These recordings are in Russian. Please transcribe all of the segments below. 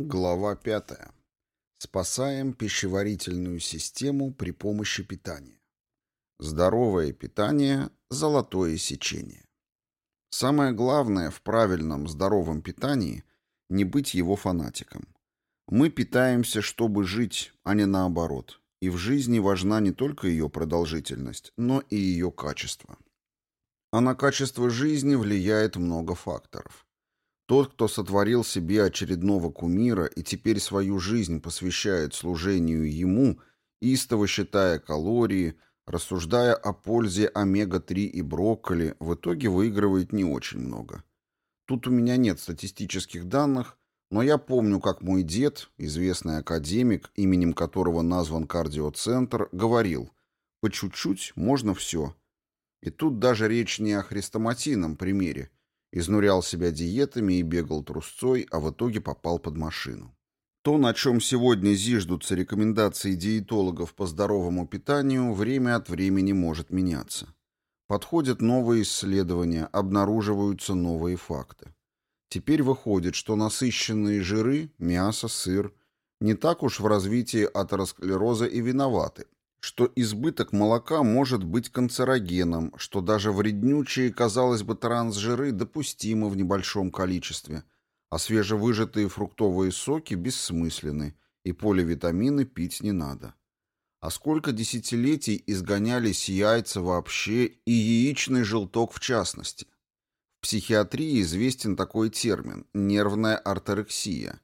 Глава 5. Спасаем пищеварительную систему при помощи питания. Здоровое питание – золотое сечение. Самое главное в правильном здоровом питании – не быть его фанатиком. Мы питаемся, чтобы жить, а не наоборот. И в жизни важна не только ее продолжительность, но и ее качество. А на качество жизни влияет много факторов. Тот, кто сотворил себе очередного кумира и теперь свою жизнь посвящает служению ему, истово считая калории, рассуждая о пользе омега-3 и брокколи, в итоге выигрывает не очень много. Тут у меня нет статистических данных, но я помню, как мой дед, известный академик, именем которого назван кардиоцентр, говорил «по чуть-чуть можно все». И тут даже речь не о хрестоматийном примере. Изнурял себя диетами и бегал трусцой, а в итоге попал под машину. То, на чем сегодня зиждутся рекомендации диетологов по здоровому питанию, время от времени может меняться. Подходят новые исследования, обнаруживаются новые факты. Теперь выходит, что насыщенные жиры, мясо, сыр, не так уж в развитии атеросклероза и виноваты, что избыток молока может быть канцерогеном, что даже вреднючие, казалось бы, трансжиры допустимы в небольшом количестве, а свежевыжатые фруктовые соки бессмысленны, и поливитамины пить не надо. А сколько десятилетий изгонялись яйца вообще и яичный желток в частности? В психиатрии известен такой термин – нервная орторексия –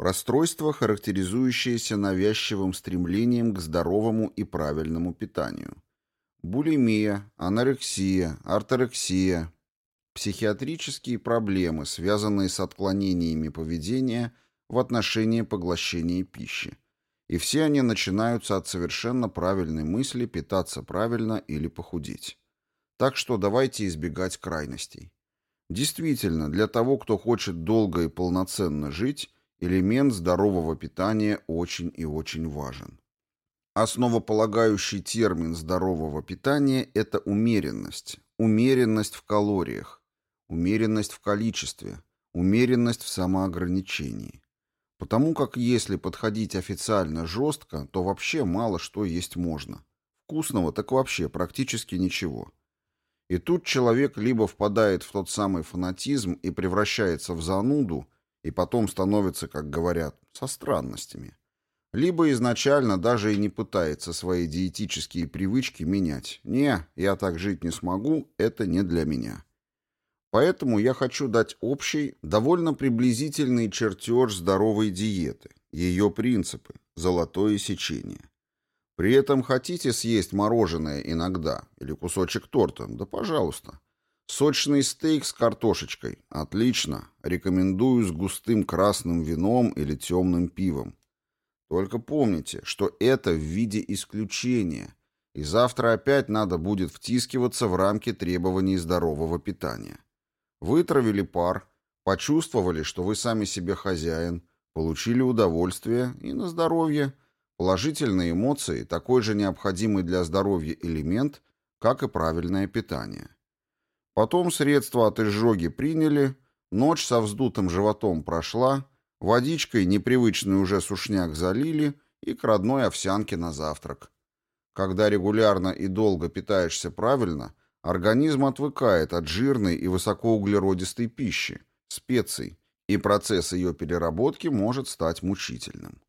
Расстройство, характеризующееся навязчивым стремлением к здоровому и правильному питанию. Булимия, анорексия, орторексия. Психиатрические проблемы, связанные с отклонениями поведения в отношении поглощения пищи. И все они начинаются от совершенно правильной мысли питаться правильно или похудеть. Так что давайте избегать крайностей. Действительно, для того, кто хочет долго и полноценно жить, Элемент здорового питания очень и очень важен. Основополагающий термин здорового питания – это умеренность. Умеренность в калориях, умеренность в количестве, умеренность в самоограничении. Потому как если подходить официально жестко, то вообще мало что есть можно. Вкусного так вообще практически ничего. И тут человек либо впадает в тот самый фанатизм и превращается в зануду – и потом становится, как говорят, со странностями. Либо изначально даже и не пытается свои диетические привычки менять. Не, я так жить не смогу, это не для меня. Поэтому я хочу дать общий, довольно приблизительный чертеж здоровой диеты, ее принципы, золотое сечение. При этом хотите съесть мороженое иногда или кусочек торта, да пожалуйста. Сочный стейк с картошечкой. Отлично. Рекомендую с густым красным вином или темным пивом. Только помните, что это в виде исключения, и завтра опять надо будет втискиваться в рамки требований здорового питания. Вытравили пар, почувствовали, что вы сами себе хозяин, получили удовольствие и на здоровье. Положительные эмоции – такой же необходимый для здоровья элемент, как и правильное питание. Потом средства от изжоги приняли, ночь со вздутым животом прошла, водичкой непривычный уже сушняк залили и к родной овсянке на завтрак. Когда регулярно и долго питаешься правильно, организм отвыкает от жирной и высокоуглеродистой пищи, специй, и процесс ее переработки может стать мучительным.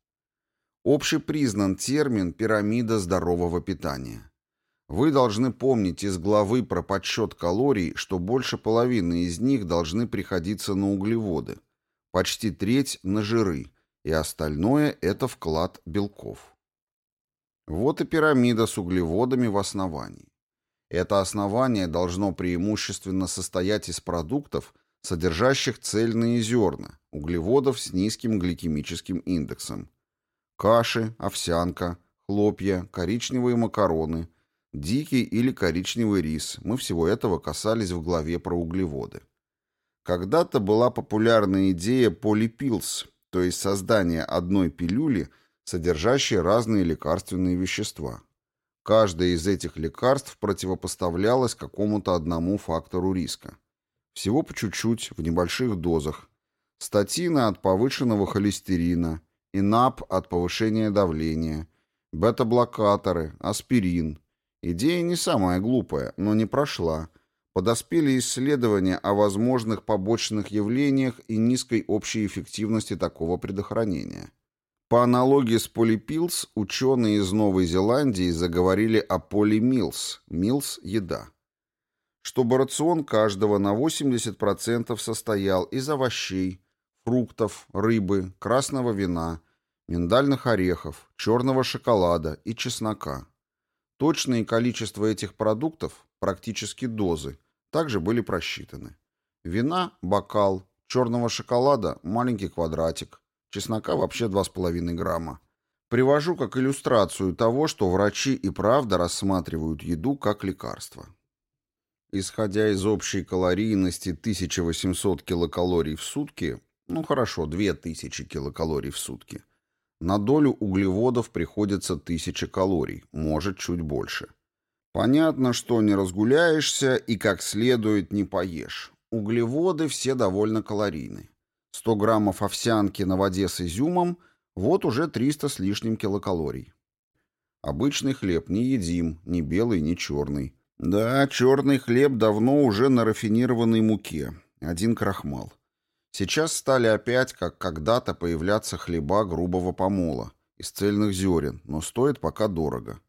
Общепризнан термин «пирамида здорового питания». Вы должны помнить из главы про подсчет калорий, что больше половины из них должны приходиться на углеводы, почти треть на жиры, и остальное – это вклад белков. Вот и пирамида с углеводами в основании. Это основание должно преимущественно состоять из продуктов, содержащих цельные зерна, углеводов с низким гликемическим индексом. Каши, овсянка, хлопья, коричневые макароны – Дикий или коричневый рис. Мы всего этого касались в главе про углеводы. Когда-то была популярна идея полипилс, то есть создание одной пилюли, содержащей разные лекарственные вещества. Каждое из этих лекарств противопоставлялось какому-то одному фактору риска. Всего по чуть-чуть, в небольших дозах. статины от повышенного холестерина, ИНАП от повышения давления, бета-блокаторы, аспирин. Идея не самая глупая, но не прошла. Подоспели исследования о возможных побочных явлениях и низкой общей эффективности такого предохранения. По аналогии с полипилс, ученые из Новой Зеландии заговорили о полимилс, милс – еда. Чтобы рацион каждого на 80% состоял из овощей, фруктов, рыбы, красного вина, миндальных орехов, черного шоколада и чеснока. Точные количество этих продуктов, практически дозы, также были просчитаны. Вина – бокал, черного шоколада – маленький квадратик, чеснока вообще 2,5 грамма. Привожу как иллюстрацию того, что врачи и правда рассматривают еду как лекарство. Исходя из общей калорийности 1800 килокалорий в сутки, ну хорошо, 2000 килокалорий в сутки, на долю углеводов приходится 1000 калорий, может чуть больше. Понятно, что не разгуляешься и как следует не поешь. Углеводы все довольно калорийны. 100 граммов овсянки на воде с изюмом – вот уже 300 с лишним килокалорий. Обычный хлеб не едим, ни белый, ни черный. Да, черный хлеб давно уже на рафинированной муке. Один крахмал. Сейчас стали опять, как когда-то, появляться хлеба грубого помола, из цельных зерен, но стоит пока дорого.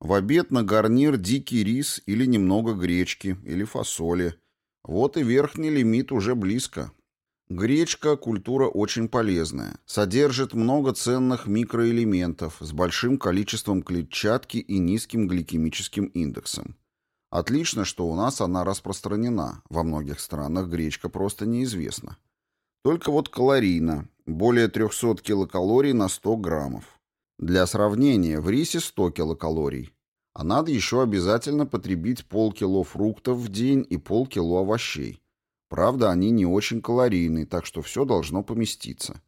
В обед на гарнир дикий рис или немного гречки, или фасоли. Вот и верхний лимит уже близко. Гречка – культура очень полезная, содержит много ценных микроэлементов с большим количеством клетчатки и низким гликемическим индексом. Отлично, что у нас она распространена, во многих странах гречка просто неизвестна. Только вот калорийно, более 300 килокалорий на 100 граммов. Для сравнения, в рисе 100 килокалорий, а надо еще обязательно потребить полкило фруктов в день и полкило овощей. Правда, они не очень калорийны, так что все должно поместиться.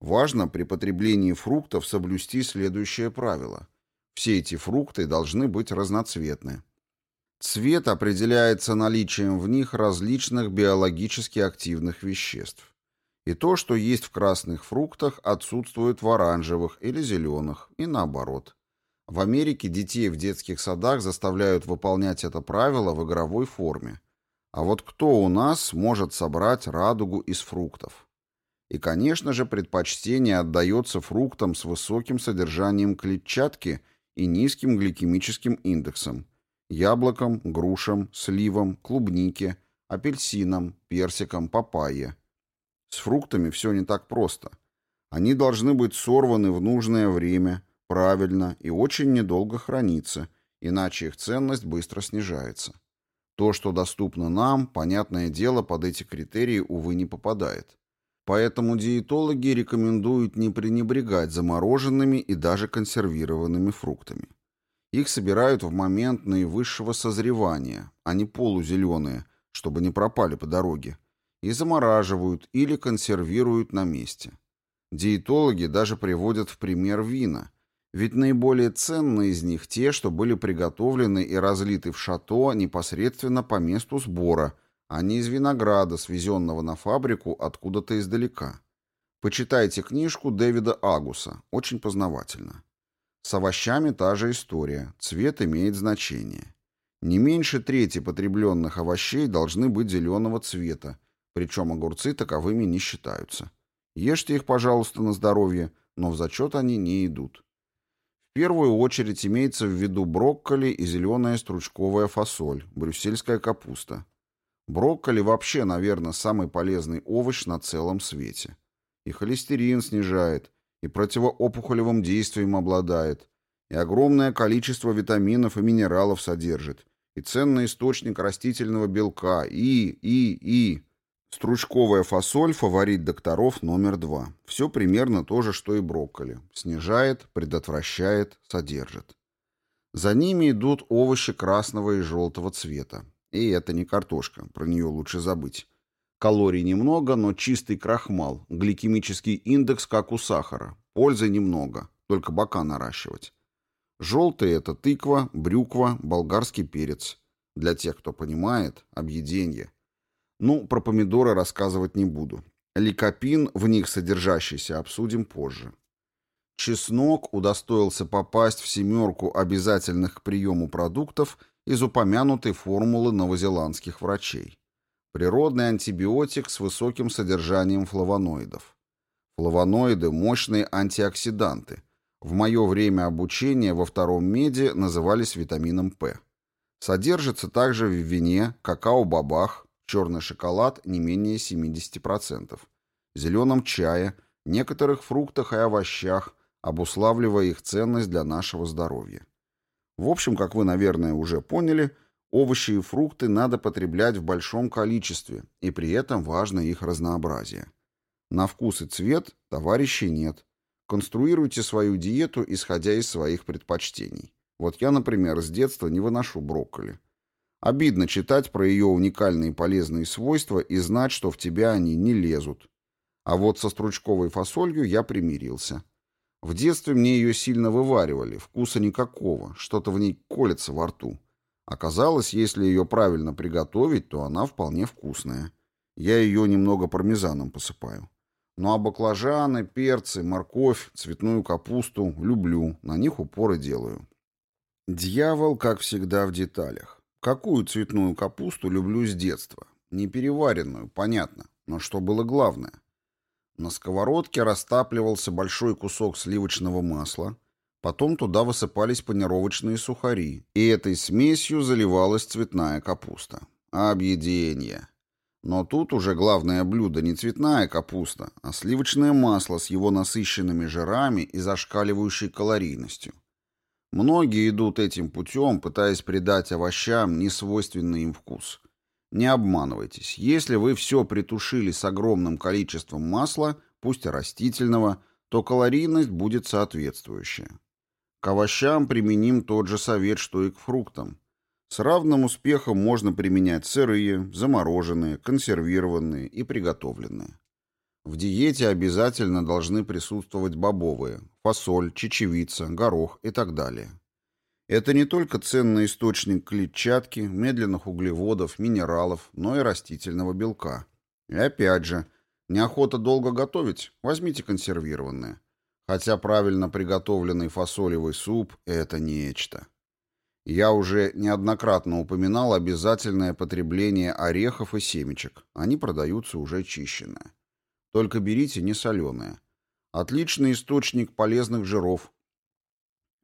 Важно при потреблении фруктов соблюсти следующее правило. Все эти фрукты должны быть разноцветны. Цвет определяется наличием в них различных биологически активных веществ. И то, что есть в красных фруктах, отсутствует в оранжевых или зеленых, и наоборот. В Америке детей в детских садах заставляют выполнять это правило в игровой форме. А вот кто у нас может собрать радугу из фруктов? И, конечно же, предпочтение отдается фруктам с высоким содержанием клетчатки и низким гликемическим индексом. Яблокам, грушам, сливам, клубнике, апельсинам, персикам, папайе. С фруктами все не так просто. Они должны быть сорваны в нужное время, правильно и очень недолго храниться, иначе их ценность быстро снижается. То, что доступно нам, понятное дело, под эти критерии, увы, не попадает. Поэтому диетологи рекомендуют не пренебрегать замороженными и даже консервированными фруктами. Их собирают в момент наивысшего созревания, а не полузеленые, чтобы не пропали по дороге, и замораживают или консервируют на месте. Диетологи даже приводят в пример вина – ведь наиболее ценные из них те, что были приготовлены и разлиты в шато непосредственно по месту сбора, а не из винограда, свезенного на фабрику откуда-то издалека. Почитайте книжку Дэвида Агуса, очень познавательно. С овощами та же история, цвет имеет значение. Не меньше трети потребленных овощей должны быть зеленого цвета, причем огурцы таковыми не считаются. Ешьте их, пожалуйста, на здоровье, но в зачет они не идут первую очередь имеется в виду брокколи и зеленая стручковая фасоль, брюссельская капуста. Брокколи вообще, наверное, самый полезный овощ на целом свете. И холестерин снижает, и противоопухолевым действием обладает, и огромное количество витаминов и минералов содержит, и ценный источник растительного белка, и, и, и... Стручковая фасоль – фаворит докторов номер два. Все примерно то же, что и брокколи. Снижает, предотвращает, содержит. За ними идут овощи красного и желтого цвета. И это не картошка, про нее лучше забыть. Калорий немного, но чистый крахмал, гликемический индекс, как у сахара. Пользы немного, только бока наращивать. Желтый – это тыква, брюква, болгарский перец. Для тех, кто понимает, объеденье. Ну, про помидоры рассказывать не буду. Ликопин, в них содержащийся, обсудим позже. Чеснок удостоился попасть в семерку обязательных к приему продуктов из упомянутой формулы новозеландских врачей. Природный антибиотик с высоким содержанием флавоноидов. Флавоноиды – мощные антиоксиданты. В мое время обучения во втором меди назывались витамином П. Содержится также в вине, какао-бобах, черный шоколад не менее 70%, зеленом чае, некоторых фруктах и овощах, обуславливая их ценность для нашего здоровья. В общем, как вы, наверное, уже поняли, овощи и фрукты надо потреблять в большом количестве, и при этом важно их разнообразие. На вкус и цвет товарищей нет. Конструируйте свою диету, исходя из своих предпочтений. Вот я, например, с детства не выношу брокколи. Обидно читать про ее уникальные полезные свойства и знать, что в тебя они не лезут. А вот со стручковой фасолью я примирился. В детстве мне ее сильно вываривали, вкуса никакого, что-то в ней колется во рту. Оказалось, если ее правильно приготовить, то она вполне вкусная. Я ее немного пармезаном посыпаю. Ну а баклажаны, перцы, морковь, цветную капусту люблю, на них упоры делаю. Дьявол, как всегда, в деталях. Какую цветную капусту люблю с детства? Не переваренную, понятно, но что было главное? На сковородке растапливался большой кусок сливочного масла, потом туда высыпались панировочные сухари, и этой смесью заливалась цветная капуста. Объедение. Но тут уже главное блюдо не цветная капуста, а сливочное масло с его насыщенными жирами и зашкаливающей калорийностью. Многие идут этим путем, пытаясь придать овощам несвойственный им вкус. Не обманывайтесь, если вы все притушили с огромным количеством масла, пусть растительного, то калорийность будет соответствующая. К овощам применим тот же совет, что и к фруктам. С равным успехом можно применять сырые, замороженные, консервированные и приготовленные. В диете обязательно должны присутствовать бобовые, фасоль, чечевица, горох и так далее. Это не только ценный источник клетчатки, медленных углеводов, минералов, но и растительного белка. И опять же, неохота долго готовить, возьмите консервированные. Хотя правильно приготовленный фасолевый суп – это нечто. Я уже неоднократно упоминал обязательное потребление орехов и семечек. Они продаются уже чищенные. Только берите не соленые. Отличный источник полезных жиров,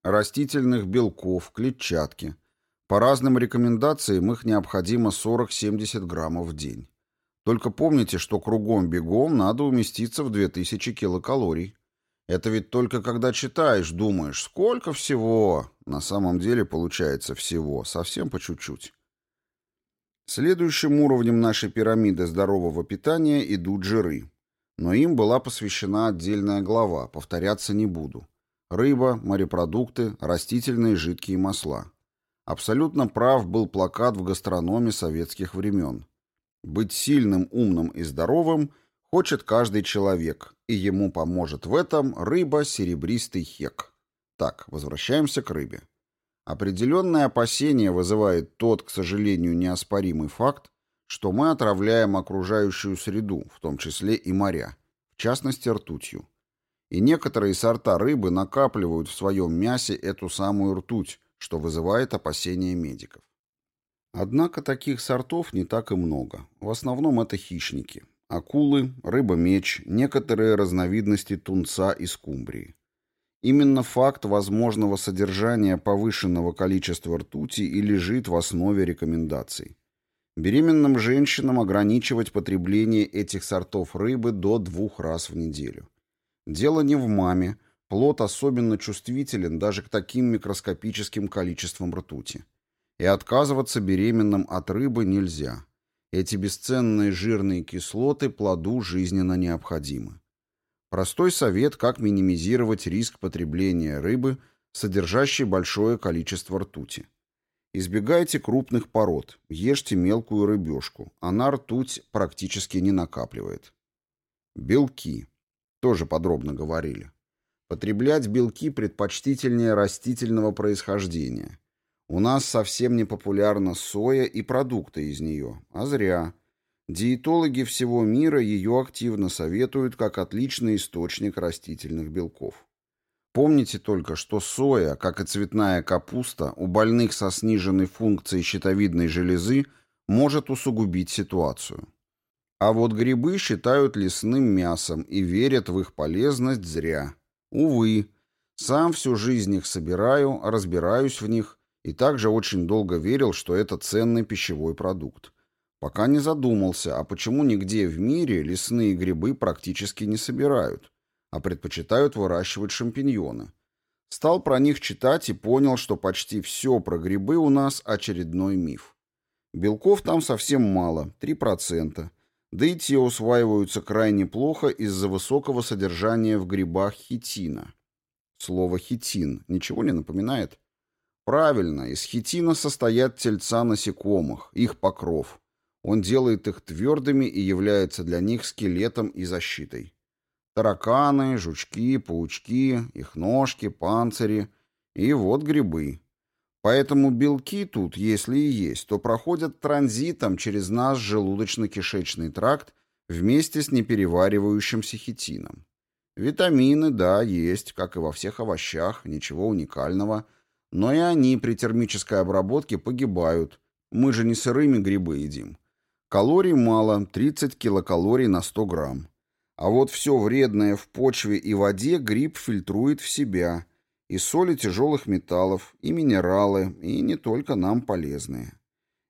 растительных белков, клетчатки. По разным рекомендациям их необходимо 40-70 граммов в день. Только помните, что кругом-бегом надо уместиться в 2000 килокалорий. Это ведь только когда читаешь, думаешь, сколько всего. На самом деле получается всего, совсем по чуть-чуть. Следующим уровнем нашей пирамиды здорового питания идут жиры. Но им была посвящена отдельная глава, повторяться не буду. Рыба, морепродукты, растительные жидкие масла. Абсолютно прав был плакат в гастрономе советских времен. Быть сильным, умным и здоровым хочет каждый человек, и ему поможет в этом рыба серебристый хек. Так, возвращаемся к рыбе. Определенное опасение вызывает тот, к сожалению, неоспоримый факт, что мы отравляем окружающую среду, в том числе и моря, в частности ртутью и некоторые сорта рыбы накапливают в своем мясе эту самую ртуть, что вызывает опасения медиков. Однако таких сортов не так и много. В основном это хищники. Акулы, рыба-меч, некоторые разновидности тунца и скумбрии. Именно факт возможного содержания повышенного количества ртути и лежит в основе рекомендаций. Беременным женщинам ограничивать потребление этих сортов рыбы до двух раз в неделю. Дело не в маме. Плод особенно чувствителен даже к таким микроскопическим количествам ртути. И отказываться беременным от рыбы нельзя. Эти бесценные жирные кислоты плоду жизненно необходимы. Простой совет, как минимизировать риск потребления рыбы, содержащей большое количество ртути. Избегайте крупных пород, ешьте мелкую рыбешку, она ртуть практически не накапливает. Белки. Тоже подробно говорили. Потреблять белки предпочтительнее растительного происхождения. У нас совсем не популярна соя и продукты из нее, а зря. Диетологи всего мира ее активно советуют как отличный источник растительных белков. Помните только, что соя, как и цветная капуста, у больных со сниженной функцией щитовидной железы может усугубить ситуацию. А вот грибы считают лесным мясом и верят в их полезность зря. Увы, сам всю жизнь их собираю, разбираюсь в них и также очень долго верил, что это ценный пищевой продукт. Пока не задумался, а почему нигде в мире лесные грибы практически не собирают, а предпочитают выращивать шампиньоны. Стал про них читать и понял, что почти все про грибы у нас очередной миф. Белков там совсем мало, 3%, да и те усваиваются крайне плохо из-за высокого содержания в грибах хитина. Слово «хитин» ничего не напоминает? Правильно, из хитина состоят тельца насекомых, их покров. Он делает их твердыми и является для них скелетом и защитой. Тараканы, жучки, паучки, их ножки, панцири и вот грибы. Поэтому белки тут, если и есть, то проходят транзитом через наш желудочно-кишечный тракт вместе с непереваривающимся хитином. Витамины, да, есть, как и во всех овощах, ничего уникального, но и они при термической обработке погибают. Мы же не сырыми грибы едим. Калорий мало, 30 килокалорий на 100 грамм. А вот все вредное в почве и воде гриб фильтрует в себя. И соли тяжелых металлов, и минералы, и не только нам полезные.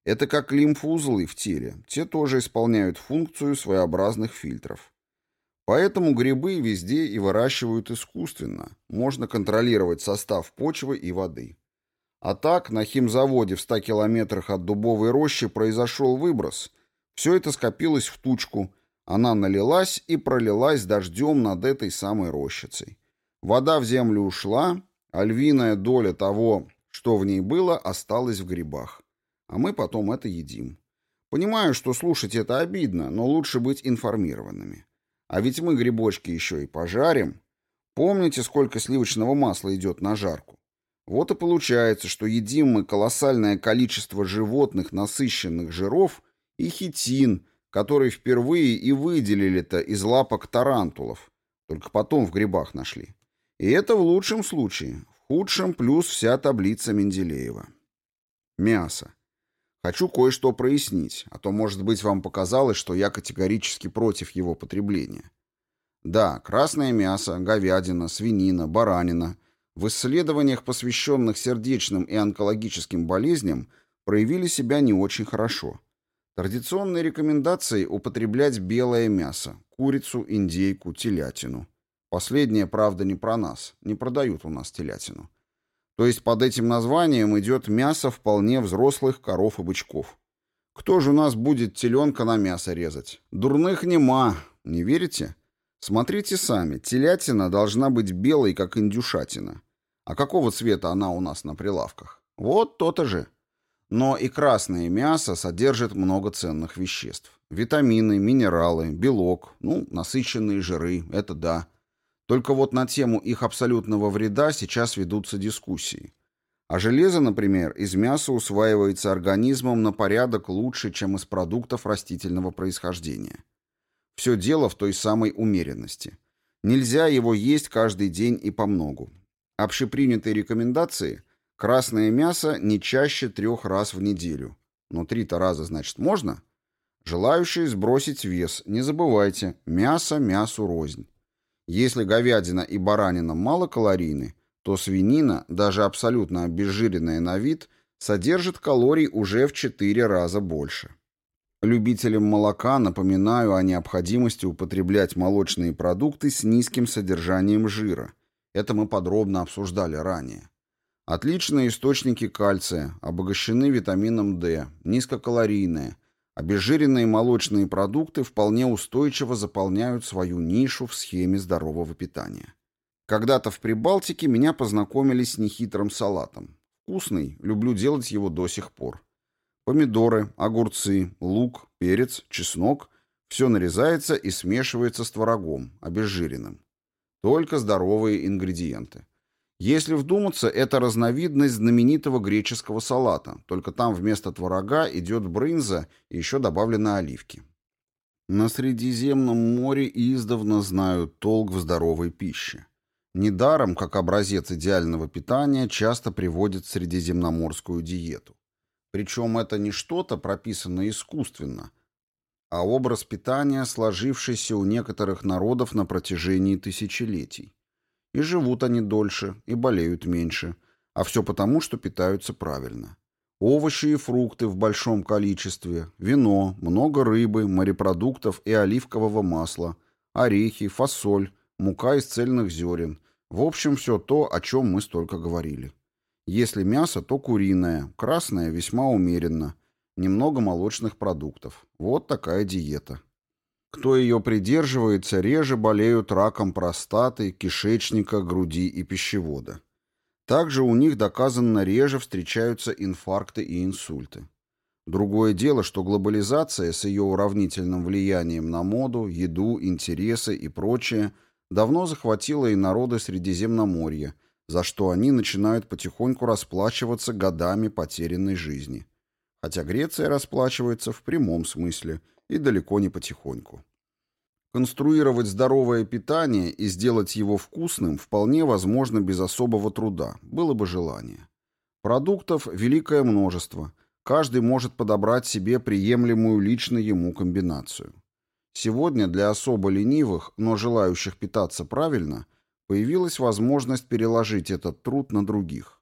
Это как лимфоузлы в теле. Те тоже исполняют функцию своеобразных фильтров. Поэтому грибы везде и выращивают искусственно. Можно контролировать состав почвы и воды. А так, на химзаводе в 100 километрах от дубовой рощи произошел выброс. Все это скопилось в тучку. Она налилась и пролилась дождем над этой самой рощицей. Вода в землю ушла, а львиная доля того, что в ней было, осталась в грибах. А мы потом это едим. Понимаю, что слушать это обидно, но лучше быть информированными. А ведь мы грибочки еще и пожарим. Помните, сколько сливочного масла идет на жарку? Вот и получается, что едим мы колоссальное количество животных насыщенных жиров и хитин, который впервые и выделили-то из лапок тарантулов. Только потом в грибах нашли. И это в лучшем случае. В худшем плюс вся таблица Менделеева. Мясо. Хочу кое-что прояснить, а то, может быть, вам показалось, что я категорически против его потребления. Да, красное мясо, говядина, свинина, баранина в исследованиях, посвященных сердечным и онкологическим болезням, проявили себя не очень хорошо. Традиционные рекомендации употреблять белое мясо, курицу, индейку, телятину. Последнее, правда, не про нас, не продают у нас телятину. То есть под этим названием идет мясо вполне взрослых коров и бычков. Кто же у нас будет теленка на мясо резать? Дурных нема, не верите? Смотрите сами, телятина должна быть белой, как индюшатина. А какого цвета она у нас на прилавках? Вот то-то же. Но и красное мясо содержит много ценных веществ. Витамины, минералы, белок, ну, насыщенные жиры, это да. Только вот на тему их абсолютного вреда сейчас ведутся дискуссии. А железо, например, из мяса усваивается организмом на порядок лучше, чем из продуктов растительного происхождения. Все дело в той самой умеренности. Нельзя его есть каждый день и помногу. Общепринятые рекомендации – красное мясо не чаще трех раз в неделю. Но три-то раза, значит, можно? Желающие сбросить вес, не забывайте, мясо мясу рознь. Если говядина и баранина малокалорийны, то свинина, даже абсолютно обезжиренная на вид, содержит калорий уже в 4 раза больше. Любителям молока напоминаю о необходимости употреблять молочные продукты с низким содержанием жира. Это мы подробно обсуждали ранее. Отличные источники кальция, обогащены витамином D, низкокалорийные, Обезжиренные молочные продукты вполне устойчиво заполняют свою нишу в схеме здорового питания. Когда-то в Прибалтике меня познакомили с нехитрым салатом. Вкусный, люблю делать его до сих пор. Помидоры, огурцы, лук, перец, чеснок – все нарезается и смешивается с творогом, обезжиренным. Только здоровые ингредиенты. Если вдуматься, это разновидность знаменитого греческого салата, только там вместо творога идет брынза и еще добавлены оливки. На Средиземном море издавна знают толк в здоровой пище. Недаром, как образец идеального питания, часто приводят средиземноморскую диету. Причем это не что-то прописанное искусственно, а образ питания, сложившийся у некоторых народов на протяжении тысячелетий. И живут они дольше, и болеют меньше, а все потому, что питаются правильно. Овощи и фрукты в большом количестве, вино, много рыбы, морепродуктов и оливкового масла, орехи, фасоль, мука из цельных зерен. В общем, все то, о чем мы столько говорили. Если мясо, то куриное, красное весьма умеренно, немного молочных продуктов. Вот такая диета. Кто ее придерживается, реже болеют раком простаты, кишечника, груди и пищевода. Также у них доказанно реже встречаются инфаркты и инсульты. Другое дело, что глобализация с ее уравнительным влиянием на моду, еду, интересы и прочее давно захватила и народы Средиземноморья, за что они начинают потихоньку расплачиваться годами потерянной жизни. Хотя Греция расплачивается в прямом смысле и далеко не потихоньку. Конструировать здоровое питание и сделать его вкусным вполне возможно без особого труда, было бы желание. Продуктов великое множество, каждый может подобрать себе приемлемую лично ему комбинацию. Сегодня для особо ленивых, но желающих питаться правильно, появилась возможность переложить этот труд на других.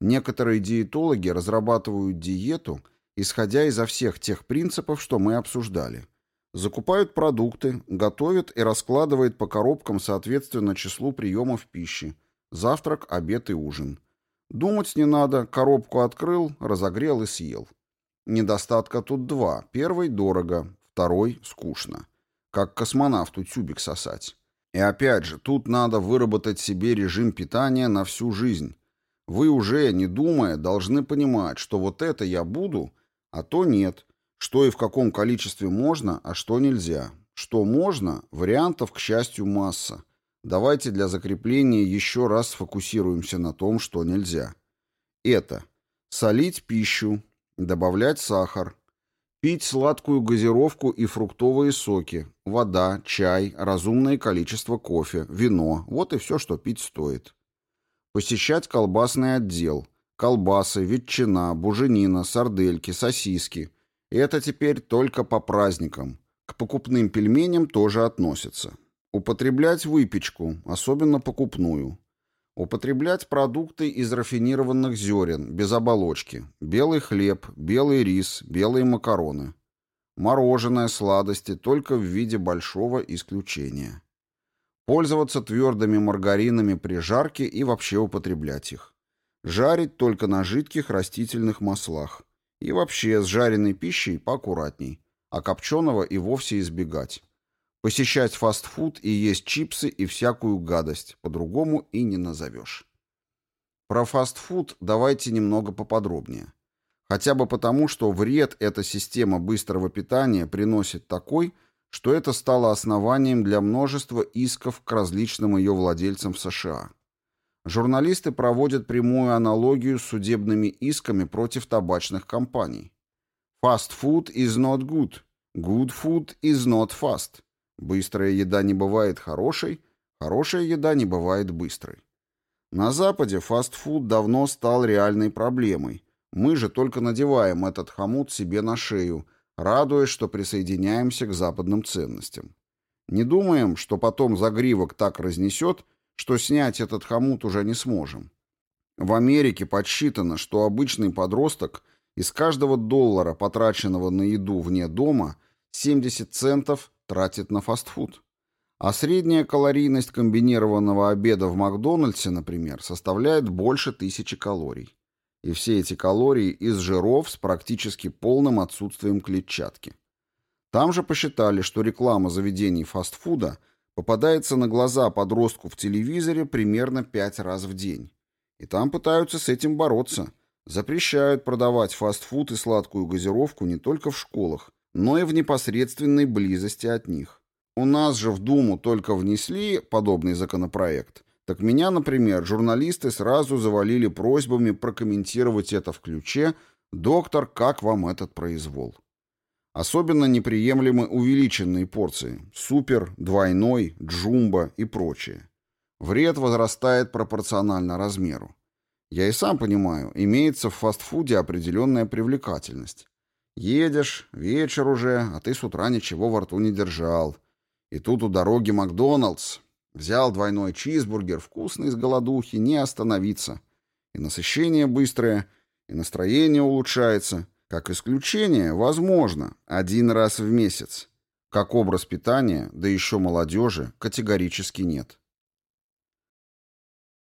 Некоторые диетологи разрабатывают диету, исходя изо всех тех принципов, что мы обсуждали – Закупают продукты, готовят и раскладывают по коробкам соответственно числу приемов пищи. Завтрак, обед и ужин. Думать не надо, коробку открыл, разогрел и съел. Недостатка тут два. Первый – дорого, второй – скучно. Как космонавту тюбик сосать. И опять же, тут надо выработать себе режим питания на всю жизнь. Вы уже, не думая, должны понимать, что вот это я буду, а то нет – что и в каком количестве можно, а что нельзя. Что можно, вариантов, к счастью, масса. Давайте для закрепления еще раз сфокусируемся на том, что нельзя. Это солить пищу, добавлять сахар, пить сладкую газировку и фруктовые соки, вода, чай, разумное количество кофе, вино – вот и все, что пить стоит. Посещать колбасный отдел, колбасы, ветчина, буженина, сардельки, сосиски – это теперь только по праздникам. К покупным пельменям тоже относится. Употреблять выпечку, особенно покупную. Употреблять продукты из рафинированных зерен, без оболочки. Белый хлеб, белый рис, белые макароны. Мороженое, сладости только в виде большого исключения. Пользоваться твердыми маргаринами при жарке и вообще употреблять их. Жарить только на жидких растительных маслах. И вообще с жареной пищей поаккуратней, а копченого и вовсе избегать. Посещать фастфуд и есть чипсы и всякую гадость, по-другому и не назовешь. Про фастфуд давайте немного поподробнее. Хотя бы потому, что вред эта система быстрого питания приносит такой, что это стало основанием для множества исков к различным ее владельцам в США. Журналисты проводят прямую аналогию с судебными исками против табачных компаний. Fast food is not good. Good food is not fast. Быстрая еда не бывает хорошей, хорошая еда не бывает быстрой. На Западе фастфуд давно стал реальной проблемой. Мы же только надеваем этот хомут себе на шею, радуясь, что присоединяемся к западным ценностям. Не думаем, что потом загривок так разнесет, что снять этот хомут уже не сможем. В Америке подсчитано, что обычный подросток из каждого доллара, потраченного на еду вне дома, 70 центов тратит на фастфуд. А средняя калорийность комбинированного обеда в Макдональдсе, например, составляет больше тысячи калорий. И все эти калории из жиров с практически полным отсутствием клетчатки. Там же посчитали, что реклама заведений фастфуда – попадается на глаза подростку в телевизоре примерно пять раз в день. И там пытаются с этим бороться. Запрещают продавать фастфуд и сладкую газировку не только в школах, но и в непосредственной близости от них. У нас же в Думу только внесли подобный законопроект. Так меня, например, журналисты сразу завалили просьбами прокомментировать это в ключе «Доктор, как вам этот произвол?». Особенно неприемлемы увеличенные порции – супер, двойной, джумбо и прочее. Вред возрастает пропорционально размеру. Я и сам понимаю, имеется в фастфуде определенная привлекательность. Едешь, вечер уже, а ты с утра ничего во рту не держал. И тут у дороги Макдоналдс. Взял двойной чизбургер, вкусный из голодухи, не остановиться. И насыщение быстрое, и настроение улучшается. Как исключение, возможно, один раз в месяц. Как образ питания, да еще молодежи, категорически нет.